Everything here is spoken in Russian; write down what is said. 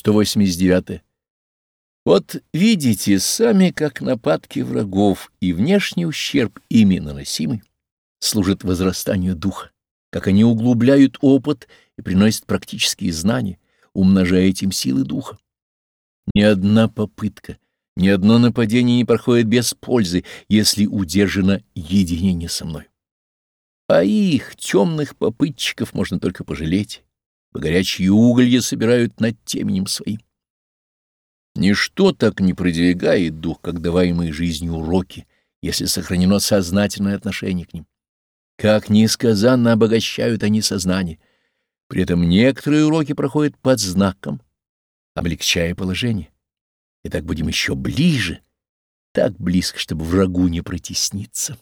189. Вот видите сами, как нападки врагов и внешний ущерб ими наносимый служит возрастанию духа, как они углубляют опыт и приносят практические знания, умножая этим силы духа. Ни одна попытка, ни одно нападение не проходит без пользы, если удержано единение со мной. А их, темных попытчиков, можно только пожалеть, по горячие уголья собирают над теменем своим. Ничто так не продвигает дух, как даваемые жизнью уроки, если сохранено сознательное отношение к ним. Как несказанно обогащают они сознание. При этом некоторые уроки проходят под знаком, облегчая положение. И так будем еще ближе, так близко, чтобы врагу не протесниться.